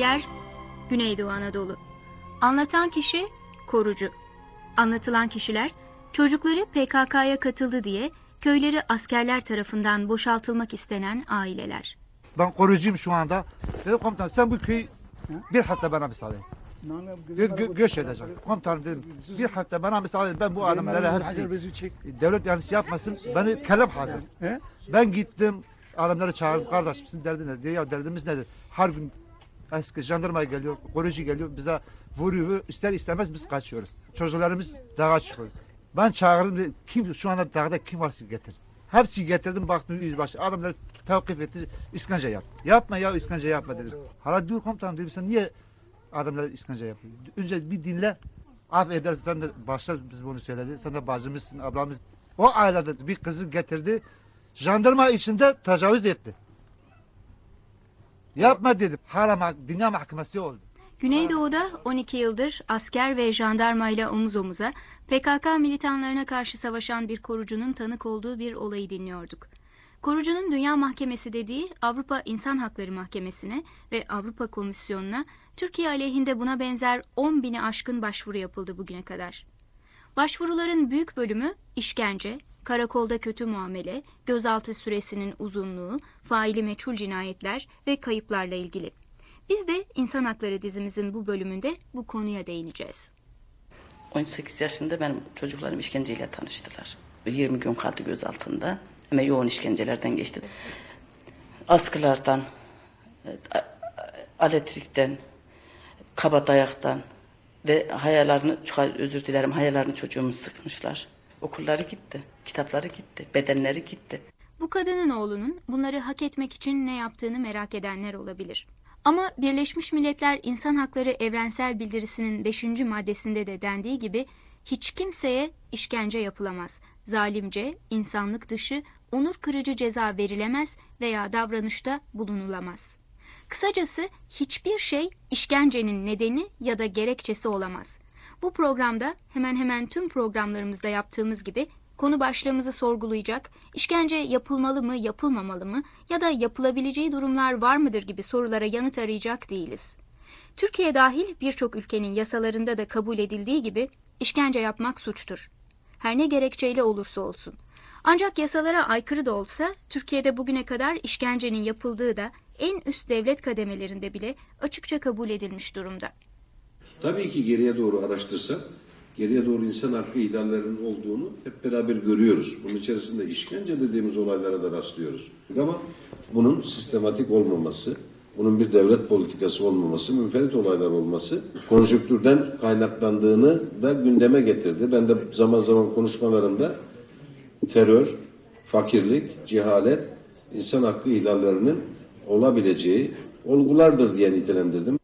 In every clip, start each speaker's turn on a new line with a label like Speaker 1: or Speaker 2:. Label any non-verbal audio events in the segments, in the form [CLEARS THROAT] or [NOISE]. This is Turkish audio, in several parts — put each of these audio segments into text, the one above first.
Speaker 1: Yer Güneydoğu Anadolu. Anlatan kişi korucu. Anlatılan kişiler çocukları PKK'ya katıldı diye köyleri askerler tarafından boşaltılmak istenen aileler.
Speaker 2: Ben koruyucuyum şu anda. Dedim komutan sen bu köyü bir hafta bana müsaade et. Gö gö göç edeceğim. Komutanım dedim bir hafta bana müsaade et. Ben bu adamlara hepsi devlet yanlış yapmasın. Beni kelep hazır. Ben gittim adamları çağırdım. Kardeşim sizin derdin ne? Diyor, ya derdimiz nedir? Her gün eski jandarma geliyor, koruyucu geliyor bize vuruyor. İster istemez biz kaçıyoruz. Çocuklarımız dağa çıkıyoruz. Ben çağırdım. Kim şu anda dağda kim varsa getir. Hepsi getirdim baktım yüzbaşı. Adamları tevkif etti. İskence yap. Yapma ya iskence yapma dedim. Hala dur komutanım dedim sen niye adamlara iskence yapıyor? Önce bir dinle. Affedersin sen de başta biz bunu söyledi. Sen de bacımızsın, ablamız. O ailede bir kızı getirdi. Jandarma içinde tecavüz etti. Yapma dedim. Hala dünya mahkemesi oldu.
Speaker 1: Güneydoğu'da 12 yıldır asker ve jandarmayla omuz omuza PKK militanlarına karşı savaşan bir korucunun tanık olduğu bir olayı dinliyorduk. Korucunun Dünya Mahkemesi dediği Avrupa İnsan Hakları Mahkemesi'ne ve Avrupa Komisyonu'na Türkiye aleyhinde buna benzer 10 bini aşkın başvuru yapıldı bugüne kadar. Başvuruların büyük bölümü işkence, karakolda kötü muamele, gözaltı süresinin uzunluğu, faili meçhul cinayetler ve kayıplarla ilgili. Biz de İnsan Hakları dizimizin bu bölümünde bu konuya değineceğiz.
Speaker 3: 18 yaşında benim çocuklarım işkenceyle tanıştılar. 20 gün kaldı gözaltında ama yoğun işkencelerden geçti. Askılardan, elektrikten, kaba dayaktan ve hayallerini, çok özür dilerim, hayallerini çocuğumu sıkmışlar. Okulları gitti, kitapları gitti, bedenleri gitti.
Speaker 1: Bu kadının oğlunun bunları hak etmek için ne yaptığını merak edenler olabilir. Ama Birleşmiş Milletler İnsan Hakları Evrensel Bildirisi'nin 5. maddesinde de dendiği gibi hiç kimseye işkence yapılamaz. Zalimce, insanlık dışı, onur kırıcı ceza verilemez veya davranışta bulunulamaz. Kısacası hiçbir şey işkencenin nedeni ya da gerekçesi olamaz. Bu programda hemen hemen tüm programlarımızda yaptığımız gibi konu başlığımızı sorgulayacak, işkence yapılmalı mı, yapılmamalı mı ya da yapılabileceği durumlar var mıdır gibi sorulara yanıt arayacak değiliz. Türkiye dahil birçok ülkenin yasalarında da kabul edildiği gibi işkence yapmak suçtur. Her ne gerekçeyle olursa olsun. Ancak yasalara aykırı da olsa Türkiye'de bugüne kadar işkencenin yapıldığı da en üst devlet kademelerinde bile açıkça kabul edilmiş durumda.
Speaker 4: Tabii ki geriye doğru araştırsak, geriye doğru insan hakkı ihlallerinin olduğunu hep beraber görüyoruz. Bunun içerisinde işkence dediğimiz olaylara da rastlıyoruz. Ama bunun sistematik olmaması, bunun bir devlet politikası olmaması, münferit olaylar olması konjonktürden kaynaklandığını da gündeme getirdi. Ben de zaman zaman konuşmalarımda terör, fakirlik, cehalet, insan hakkı ihlallerinin olabileceği olgulardır diye nitelendirdim.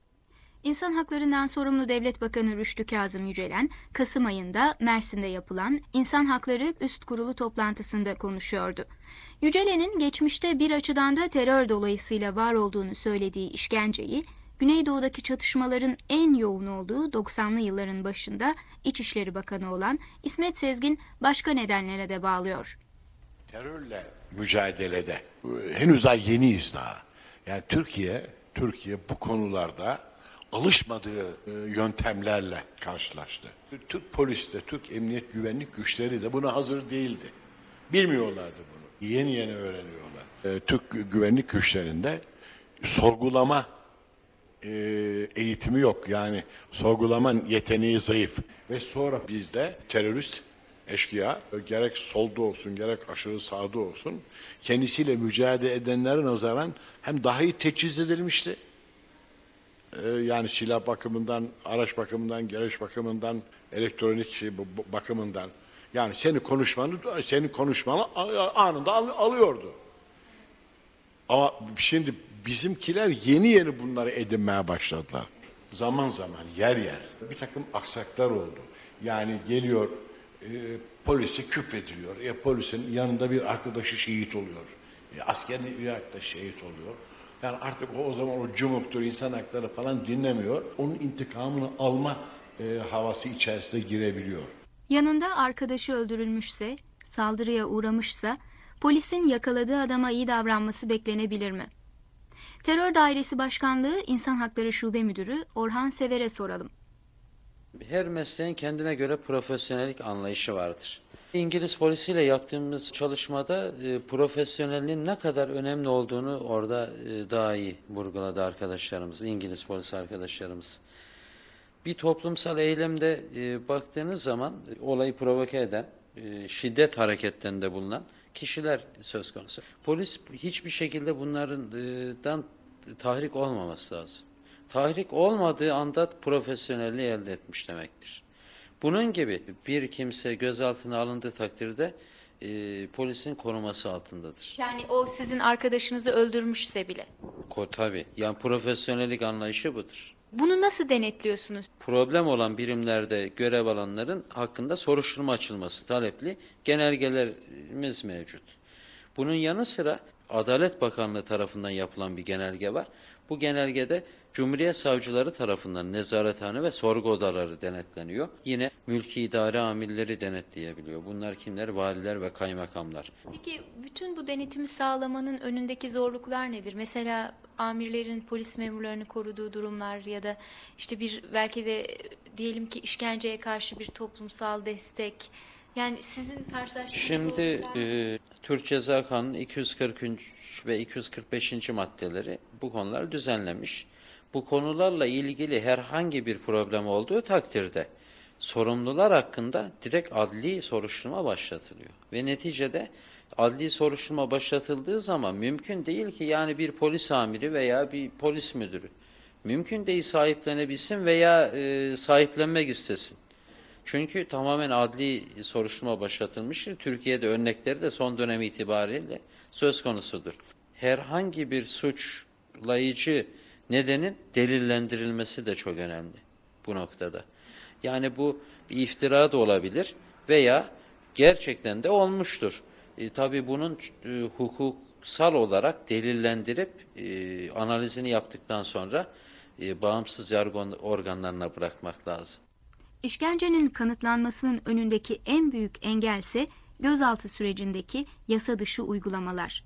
Speaker 1: İnsan haklarından sorumlu Devlet Bakanı Rüştü Kazım Yücelen, Kasım ayında Mersin'de yapılan İnsan Hakları Üst Kurulu toplantısında konuşuyordu. Yücelen'in geçmişte bir açıdan da terör dolayısıyla var olduğunu söylediği işkenceyi, Güneydoğu'daki çatışmaların en yoğun olduğu 90'lı yılların başında İçişleri Bakanı olan İsmet Sezgin başka nedenlere de bağlıyor.
Speaker 5: Terörle mücadelede henüz daha yeniyiz daha. Yani Türkiye, Türkiye bu konularda alışmadığı e, yöntemlerle karşılaştı. Türk polisi de, Türk emniyet güvenlik güçleri de buna hazır değildi. Bilmiyorlardı bunu. Yeni yeni öğreniyorlar. E, Türk güvenlik güçlerinde sorgulama e, eğitimi yok. Yani sorgulama yeteneği zayıf. Ve sonra bizde terörist eşkıya gerek solda olsun gerek aşırı sağda olsun kendisiyle mücadele edenlere nazaran hem daha iyi teçhiz edilmişti ee, yani silah bakımından, araç bakımından, gereç bakımından, elektronik şey, bakımından. Yani seni konuşmanı, senin konuşmanı anında alıyordu. Ama şimdi bizimkiler yeni yeni bunları edinmeye başladılar. Zaman zaman yer yer bir takım aksaklar oldu. Yani geliyor e, polise küfrediliyor. E, polisin yanında bir arkadaşı şehit oluyor. E, askerin bir arkadaşı şehit oluyor. Yani artık o, o zaman o cumuktur, insan hakları falan dinlemiyor. Onun intikamını alma e, havası içerisine girebiliyor.
Speaker 1: Yanında arkadaşı öldürülmüşse, saldırıya uğramışsa, polisin yakaladığı adama iyi davranması beklenebilir mi? Terör Dairesi Başkanlığı İnsan Hakları Şube Müdürü Orhan Sever'e soralım.
Speaker 6: Her mesleğin kendine göre profesyonellik anlayışı vardır. İngiliz polisiyle yaptığımız çalışmada e, profesyonelliğin ne kadar önemli olduğunu orada e, daha iyi vurguladı arkadaşlarımız, İngiliz polis arkadaşlarımız. Bir toplumsal eylemde e, baktığınız zaman e, olayı provoke eden, e, şiddet hareketlerinde bulunan kişiler söz konusu. Polis hiçbir şekilde bunlardan tahrik olmaması lazım. Tahrik olmadığı anda profesyonelliği elde etmiş demektir. Bunun gibi bir kimse gözaltına alındığı takdirde e, polisin koruması altındadır.
Speaker 1: Yani o sizin arkadaşınızı öldürmüşse bile.
Speaker 6: Ko, tabii. Yani profesyonellik anlayışı budur.
Speaker 1: Bunu nasıl denetliyorsunuz?
Speaker 6: Problem olan birimlerde görev alanların hakkında soruşturma açılması talepli genelgelerimiz mevcut. Bunun yanı sıra Adalet Bakanlığı tarafından yapılan bir genelge var. Bu genelgede Cumhuriyet Savcıları tarafından nezarethane ve sorgu odaları denetleniyor. Yine mülki idare amirleri denetleyebiliyor. Bunlar kimler? Valiler ve kaymakamlar.
Speaker 1: Peki bütün bu denetimi sağlamanın önündeki zorluklar nedir? Mesela amirlerin polis memurlarını koruduğu durumlar ya da işte bir belki de diyelim ki işkenceye karşı bir toplumsal destek. Yani sizin karşılaştığınız
Speaker 6: Şimdi e, Türk Ceza Kanunu 243 ve 245. maddeleri bu konular düzenlemiş. Bu konularla ilgili herhangi bir problem olduğu takdirde sorumlular hakkında direkt adli soruşturma başlatılıyor. Ve neticede adli soruşturma başlatıldığı zaman mümkün değil ki yani bir polis amiri veya bir polis müdürü mümkün değil sahiplenebilsin veya e, sahiplenmek istesin. Çünkü tamamen adli soruşturma başlatılmıştır. Türkiye'de örnekleri de son dönem itibariyle söz konusudur. Herhangi bir suçlayıcı nedenin delillendirilmesi de çok önemli bu noktada. Yani bu bir iftira da olabilir veya gerçekten de olmuştur. E, tabii bunun e, hukuksal olarak delillendirip e, analizini yaptıktan sonra e, bağımsız yargı organlarına bırakmak lazım.
Speaker 1: İşkencenin kanıtlanmasının önündeki en büyük engelse gözaltı sürecindeki yasa dışı uygulamalar.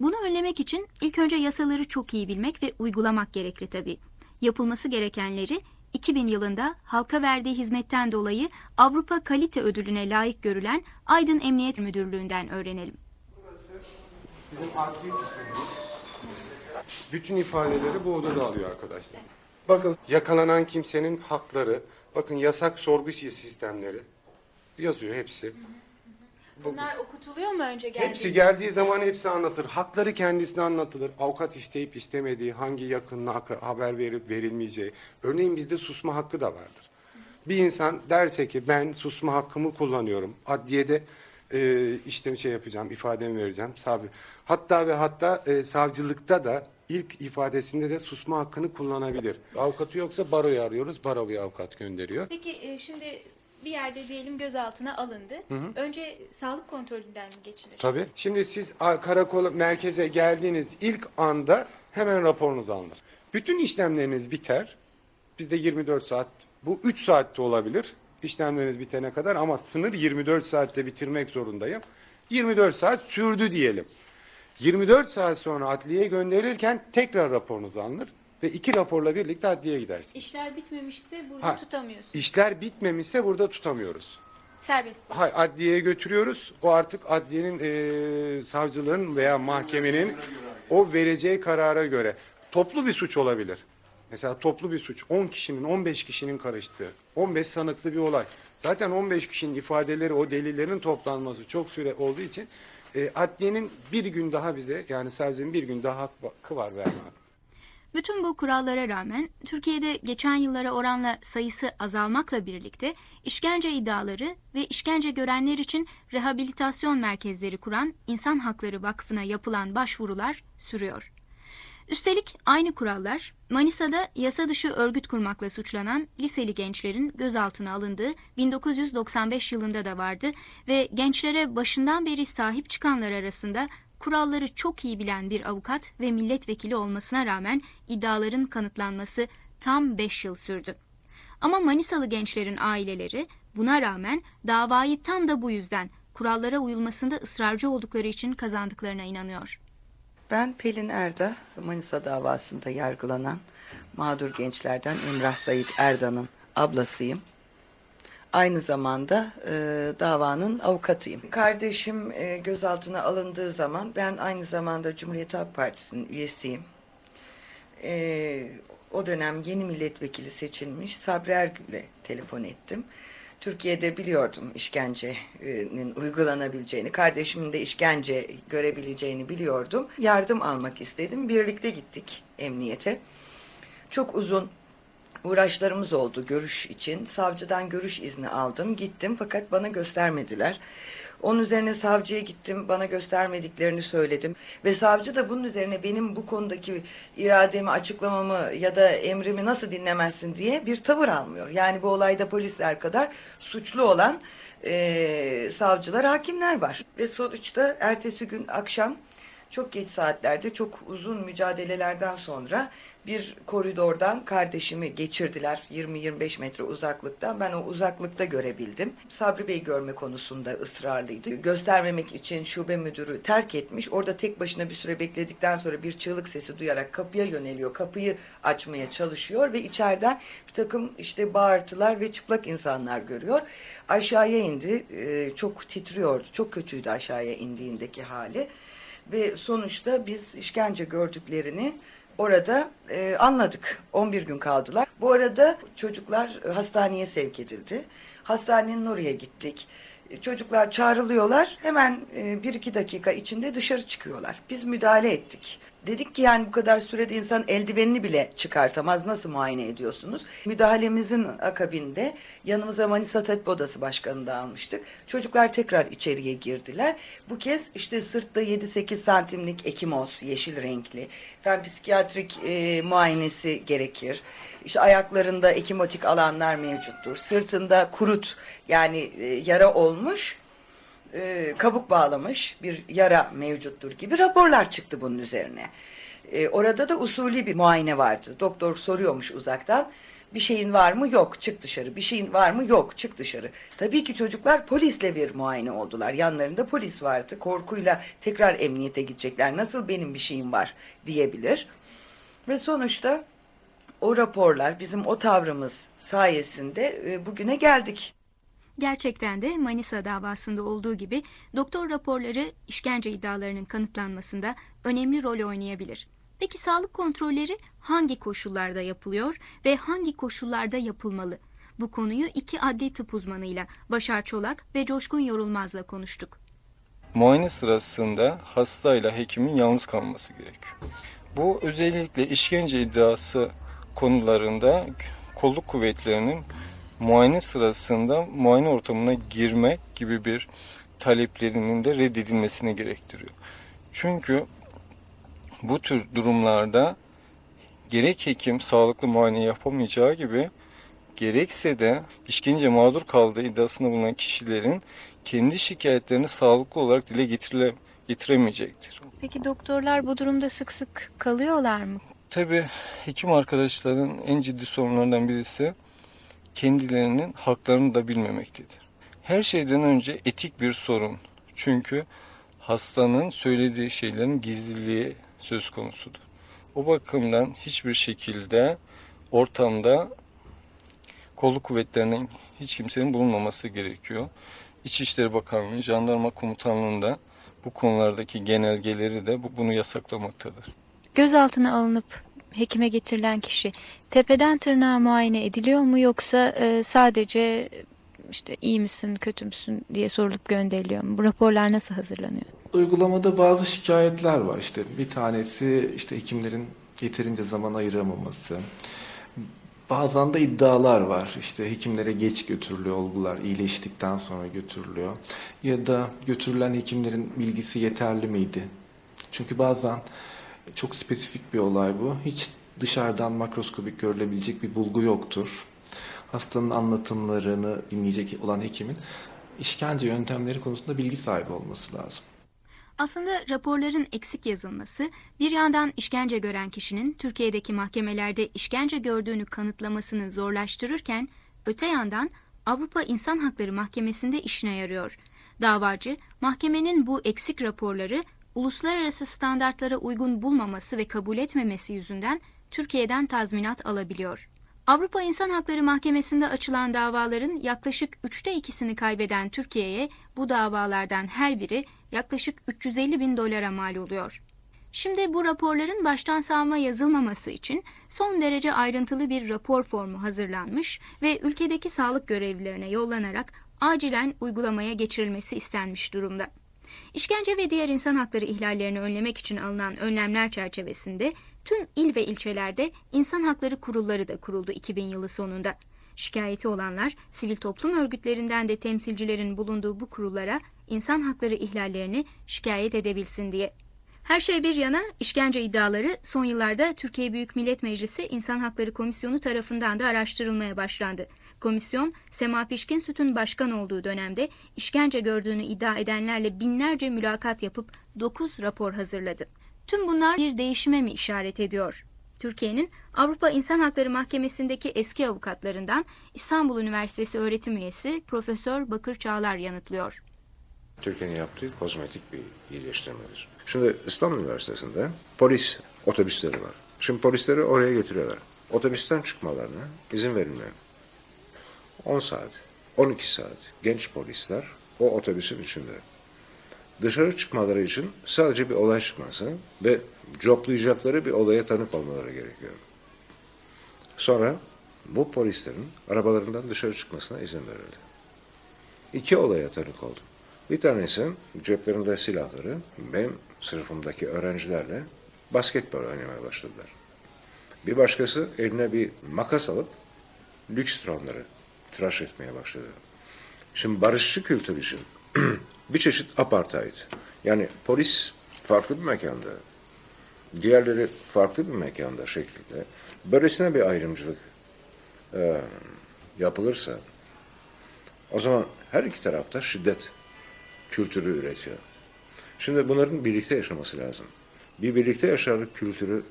Speaker 1: Bunu önlemek için ilk önce yasaları çok iyi bilmek ve uygulamak gerekli tabii. Yapılması gerekenleri 2000 yılında halka verdiği hizmetten dolayı Avrupa Kalite Ödülüne layık görülen Aydın Emniyet Müdürlüğü'nden öğrenelim.
Speaker 7: Burası bizim adli kısmımız. Bütün ifadeleri bu odada alıyor arkadaşlar. Bakın yakalanan kimsenin hakları, bakın yasak sorgu sistemleri yazıyor hepsi.
Speaker 1: Bunlar okutuluyor mu önce geldiğinde?
Speaker 7: Hepsi geldiği zaman hepsi anlatır. Hakları kendisine anlatılır. Avukat isteyip istemediği, hangi yakınına haber verip verilmeyeceği. Örneğin bizde susma hakkı da vardır. Bir insan derse ki ben susma hakkımı kullanıyorum. Adliyede e, işte şey yapacağım, ifademi vereceğim. Sabi. Hatta ve hatta e, savcılıkta da ilk ifadesinde de susma hakkını kullanabilir. Avukatı yoksa baroyu arıyoruz. Baro bir avukat gönderiyor.
Speaker 1: Peki e, şimdi bir yerde diyelim gözaltına alındı. Hı hı. Önce sağlık kontrolünden geçilir?
Speaker 7: Tabii. Şimdi siz karakol merkeze geldiğiniz ilk anda hemen raporunuz alınır. Bütün işlemleriniz biter. Bizde 24 saat, bu 3 saatte olabilir işlemleriniz bitene kadar ama sınır 24 saatte bitirmek zorundayım. 24 saat sürdü diyelim. 24 saat sonra adliyeye gönderilirken tekrar raporunuz alınır ve iki raporla birlikte adliyeye gidersiniz.
Speaker 1: İşler bitmemişse burada ha, tutamıyorsunuz.
Speaker 7: İşler bitmemişse burada tutamıyoruz.
Speaker 1: Serbest.
Speaker 7: Hayır, adliyeye götürüyoruz. O artık adliyenin, e, savcılığın veya mahkemenin o vereceği karara göre. Toplu bir suç olabilir. Mesela toplu bir suç. 10 kişinin, 15 kişinin karıştığı, 15 sanıklı bir olay. Zaten 15 kişinin ifadeleri, o delillerin toplanması çok süre olduğu için e, adliyenin bir gün daha bize, yani savcının bir gün daha hakkı var vermeye.
Speaker 1: Bütün bu kurallara rağmen Türkiye'de geçen yıllara oranla sayısı azalmakla birlikte işkence iddiaları ve işkence görenler için rehabilitasyon merkezleri kuran İnsan Hakları Vakfı'na yapılan başvurular sürüyor. Üstelik aynı kurallar Manisa'da yasa dışı örgüt kurmakla suçlanan liseli gençlerin gözaltına alındığı 1995 yılında da vardı ve gençlere başından beri sahip çıkanlar arasında kuralları çok iyi bilen bir avukat ve milletvekili olmasına rağmen iddiaların kanıtlanması tam 5 yıl sürdü. Ama Manisalı gençlerin aileleri buna rağmen davayı tam da bu yüzden kurallara uyulmasında ısrarcı oldukları için kazandıklarına inanıyor.
Speaker 8: Ben Pelin Erda, Manisa davasında yargılanan mağdur gençlerden Emrah Sayit Erda'nın ablasıyım. Aynı zamanda e, davanın avukatıyım. Kardeşim e, gözaltına alındığı zaman ben aynı zamanda Cumhuriyet Halk Partisi'nin üyesiyim. E, o dönem yeni milletvekili seçilmiş Sabri Ergül'e telefon ettim. Türkiye'de biliyordum işkencenin uygulanabileceğini, kardeşimin de işkence görebileceğini biliyordum. Yardım almak istedim. Birlikte gittik emniyete. Çok uzun uğraşlarımız oldu görüş için. Savcıdan görüş izni aldım, gittim fakat bana göstermediler. Onun üzerine savcıya gittim, bana göstermediklerini söyledim. Ve savcı da bunun üzerine benim bu konudaki irademi, açıklamamı ya da emrimi nasıl dinlemezsin diye bir tavır almıyor. Yani bu olayda polisler kadar suçlu olan e, savcılar, hakimler var. Ve sonuçta ertesi gün akşam çok geç saatlerde çok uzun mücadelelerden sonra bir koridordan kardeşimi geçirdiler 20-25 metre uzaklıktan. Ben o uzaklıkta görebildim. Sabri Bey görme konusunda ısrarlıydı. Göstermemek için şube müdürü terk etmiş. Orada tek başına bir süre bekledikten sonra bir çığlık sesi duyarak kapıya yöneliyor. Kapıyı açmaya çalışıyor ve içeriden bir takım işte bağırtılar ve çıplak insanlar görüyor. Aşağıya indi. Ee, çok titriyordu. Çok kötüydü aşağıya indiğindeki hali ve sonuçta biz işkence gördüklerini orada e, anladık. 11 gün kaldılar. Bu arada çocuklar hastaneye sevk edildi. Hastanenin oraya gittik. Çocuklar çağrılıyorlar. Hemen e, bir iki dakika içinde dışarı çıkıyorlar. Biz müdahale ettik. Dedik ki yani bu kadar sürede insan eldivenini bile çıkartamaz. Nasıl muayene ediyorsunuz? Müdahalemizin akabinde yanımıza Manisa Tabip Odası Başkanı da almıştık. Çocuklar tekrar içeriye girdiler. Bu kez işte sırtta 7-8 santimlik ekimoz, yeşil renkli. Fen psikiyatrik e, muayenesi gerekir. İşte ayaklarında ekimotik alanlar mevcuttur. Sırtında kurut yani e, yara olmuş e, kabuk bağlamış bir yara mevcuttur gibi raporlar çıktı bunun üzerine. E, orada da usulü bir muayene vardı. Doktor soruyormuş uzaktan. Bir şeyin var mı? Yok. Çık dışarı. Bir şeyin var mı? Yok. Çık dışarı. Tabii ki çocuklar polisle bir muayene oldular. Yanlarında polis vardı. Korkuyla tekrar emniyete gidecekler. Nasıl benim bir şeyim var diyebilir. Ve sonuçta o raporlar bizim o tavrımız sayesinde e, bugüne geldik.
Speaker 1: Gerçekten de Manisa davasında olduğu gibi doktor raporları işkence iddialarının kanıtlanmasında önemli rol oynayabilir. Peki sağlık kontrolleri hangi koşullarda yapılıyor ve hangi koşullarda yapılmalı? Bu konuyu iki adli tıp uzmanıyla Başar Çolak ve Coşkun Yorulmaz'la konuştuk.
Speaker 9: Muayene sırasında hastayla hekimin yalnız kalması gerekiyor. Bu özellikle işkence iddiası konularında kolluk kuvvetlerinin muayene sırasında muayene ortamına girme gibi bir taleplerinin de reddedilmesini gerektiriyor. Çünkü bu tür durumlarda gerek hekim sağlıklı muayene yapamayacağı gibi gerekse de işkence mağdur kaldığı iddiasında bulunan kişilerin kendi şikayetlerini sağlıklı olarak dile getirile, getiremeyecektir.
Speaker 1: Peki doktorlar bu durumda sık sık kalıyorlar mı?
Speaker 9: Tabii hekim arkadaşların en ciddi sorunlarından birisi kendilerinin haklarını da bilmemektedir. Her şeyden önce etik bir sorun. Çünkü hastanın söylediği şeylerin gizliliği söz konusudur. O bakımdan hiçbir şekilde ortamda kolluk kuvvetlerinin hiç kimsenin bulunmaması gerekiyor. İçişleri Bakanlığı, Jandarma Komutanlığı'nda bu konulardaki genelgeleri de bunu yasaklamaktadır.
Speaker 1: Gözaltına alınıp hekime getirilen kişi tepeden tırnağa muayene ediliyor mu yoksa e, sadece işte iyi misin, kötü müsün diye sorulup gönderiliyor mu? Bu raporlar nasıl hazırlanıyor?
Speaker 10: Uygulamada bazı şikayetler var. İşte bir tanesi işte hekimlerin yeterince zaman ayıramaması. Bazen de iddialar var. İşte hekimlere geç götürülüyor olgular, iyileştikten sonra götürülüyor. Ya da götürülen hekimlerin bilgisi yeterli miydi? Çünkü bazen çok spesifik bir olay bu. Hiç dışarıdan makroskopik görülebilecek bir bulgu yoktur. Hastanın anlatımlarını dinleyecek olan hekimin işkence yöntemleri konusunda bilgi sahibi olması lazım.
Speaker 1: Aslında raporların eksik yazılması bir yandan işkence gören kişinin Türkiye'deki mahkemelerde işkence gördüğünü kanıtlamasını zorlaştırırken öte yandan Avrupa İnsan Hakları Mahkemesi'nde işine yarıyor. Davacı mahkemenin bu eksik raporları uluslararası standartlara uygun bulmaması ve kabul etmemesi yüzünden Türkiye'den tazminat alabiliyor. Avrupa İnsan Hakları Mahkemesi'nde açılan davaların yaklaşık üçte ikisini kaybeden Türkiye'ye bu davalardan her biri yaklaşık 350 bin dolara mal oluyor. Şimdi bu raporların baştan savma yazılmaması için son derece ayrıntılı bir rapor formu hazırlanmış ve ülkedeki sağlık görevlilerine yollanarak acilen uygulamaya geçirilmesi istenmiş durumda. İşkence ve diğer insan hakları ihlallerini önlemek için alınan önlemler çerçevesinde tüm il ve ilçelerde insan hakları kurulları da kuruldu 2000 yılı sonunda. Şikayeti olanlar sivil toplum örgütlerinden de temsilcilerin bulunduğu bu kurullara insan hakları ihlallerini şikayet edebilsin diye. Her şey bir yana işkence iddiaları son yıllarda Türkiye Büyük Millet Meclisi İnsan Hakları Komisyonu tarafından da araştırılmaya başlandı. Komisyon, Sema Pişkin Süt'ün başkan olduğu dönemde işkence gördüğünü iddia edenlerle binlerce mülakat yapıp 9 rapor hazırladı. Tüm bunlar bir değişime mi işaret ediyor? Türkiye'nin Avrupa İnsan Hakları Mahkemesi'ndeki eski avukatlarından İstanbul Üniversitesi öğretim üyesi Profesör Bakır Çağlar yanıtlıyor.
Speaker 4: Türkiye'nin yaptığı kozmetik bir iyileştirmedir. Şimdi İstanbul Üniversitesi'nde polis otobüsleri var. Şimdi polisleri oraya getiriyorlar. Otobüsten çıkmalarına izin verilmiyor. 10 saat, 12 saat genç polisler o otobüsün içinde. Dışarı çıkmaları için sadece bir olay çıkması ve coplayacakları bir olaya tanık olmaları gerekiyor. Sonra bu polislerin arabalarından dışarı çıkmasına izin verildi. İki olaya tanık oldum. Bir tanesi ceplerinde silahları benim sınıfımdaki öğrencilerle basketbol oynamaya başladılar. Bir başkası eline bir makas alıp lüks tronları tıraş etmeye başladı. Şimdi barışçı kültür için [CLEARS THROAT] bir çeşit apartheid. Yani polis farklı bir mekanda, diğerleri farklı bir mekanda şeklinde böylesine bir ayrımcılık e, yapılırsa o zaman her iki tarafta şiddet kültürü üretiyor. Şimdi bunların birlikte yaşaması lazım. Bir birlikte yaşarlık kültürü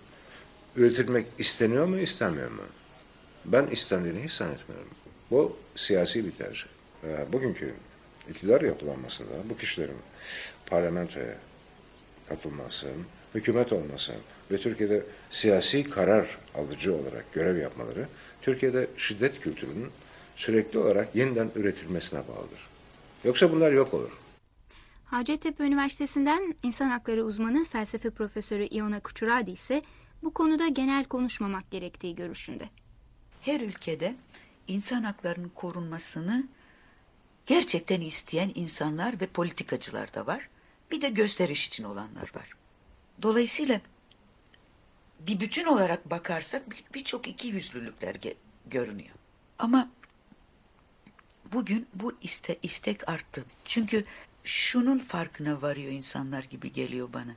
Speaker 4: üretilmek isteniyor mu, istenmiyor mu? Ben istendiğini hiç zannetmiyorum. Bu siyasi bir tercih. Bugünkü iktidar yapılanmasında bu kişilerin parlamentoya katılması, hükümet olması ve Türkiye'de siyasi karar alıcı olarak görev yapmaları Türkiye'de şiddet kültürünün sürekli olarak yeniden üretilmesine bağlıdır. Yoksa bunlar yok olur.
Speaker 1: Hacettepe Üniversitesi'nden insan hakları uzmanı felsefe profesörü Iona Kuchuradi ise bu konuda genel konuşmamak gerektiği görüşünde.
Speaker 11: Her ülkede insan haklarının korunmasını gerçekten isteyen insanlar ve politikacılar da var. Bir de gösteriş için olanlar var. Dolayısıyla bir bütün olarak bakarsak birçok iki yüzlülükler görünüyor. Ama bugün bu iste, istek arttı. Çünkü şunun farkına varıyor insanlar gibi geliyor bana.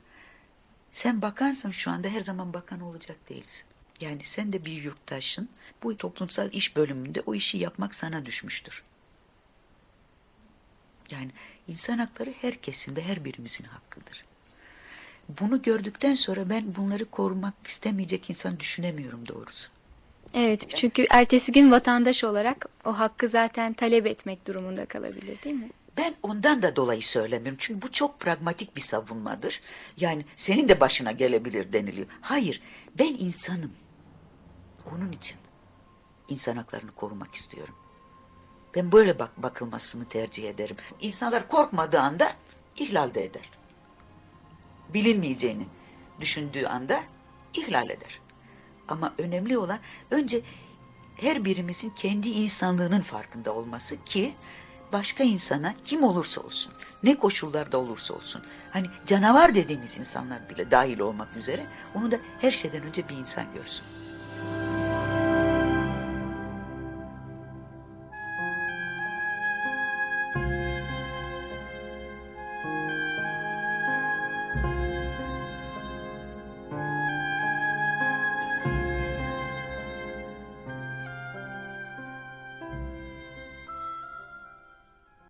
Speaker 11: Sen bakansın şu anda her zaman bakan olacak değilsin. Yani sen de bir yurttaşsın. Bu toplumsal iş bölümünde o işi yapmak sana düşmüştür. Yani insan hakları herkesin ve her birimizin hakkıdır. Bunu gördükten sonra ben bunları korumak istemeyecek insan düşünemiyorum doğrusu.
Speaker 1: Evet çünkü ertesi gün vatandaş olarak o hakkı zaten talep etmek durumunda kalabilir değil mi?
Speaker 11: Ben ondan da dolayı söylemiyorum. Çünkü bu çok pragmatik bir savunmadır. Yani senin de başına gelebilir deniliyor. Hayır ben insanım. Onun için insan haklarını korumak istiyorum. Ben böyle bak bakılmasını tercih ederim. İnsanlar korkmadığı anda ihlal de eder. Bilinmeyeceğini düşündüğü anda ihlal eder. Ama önemli olan önce her birimizin kendi insanlığının farkında olması ki başka insana kim olursa olsun, ne koşullarda olursa olsun, hani canavar dediğimiz insanlar bile dahil olmak üzere onu da her şeyden önce bir insan görsün.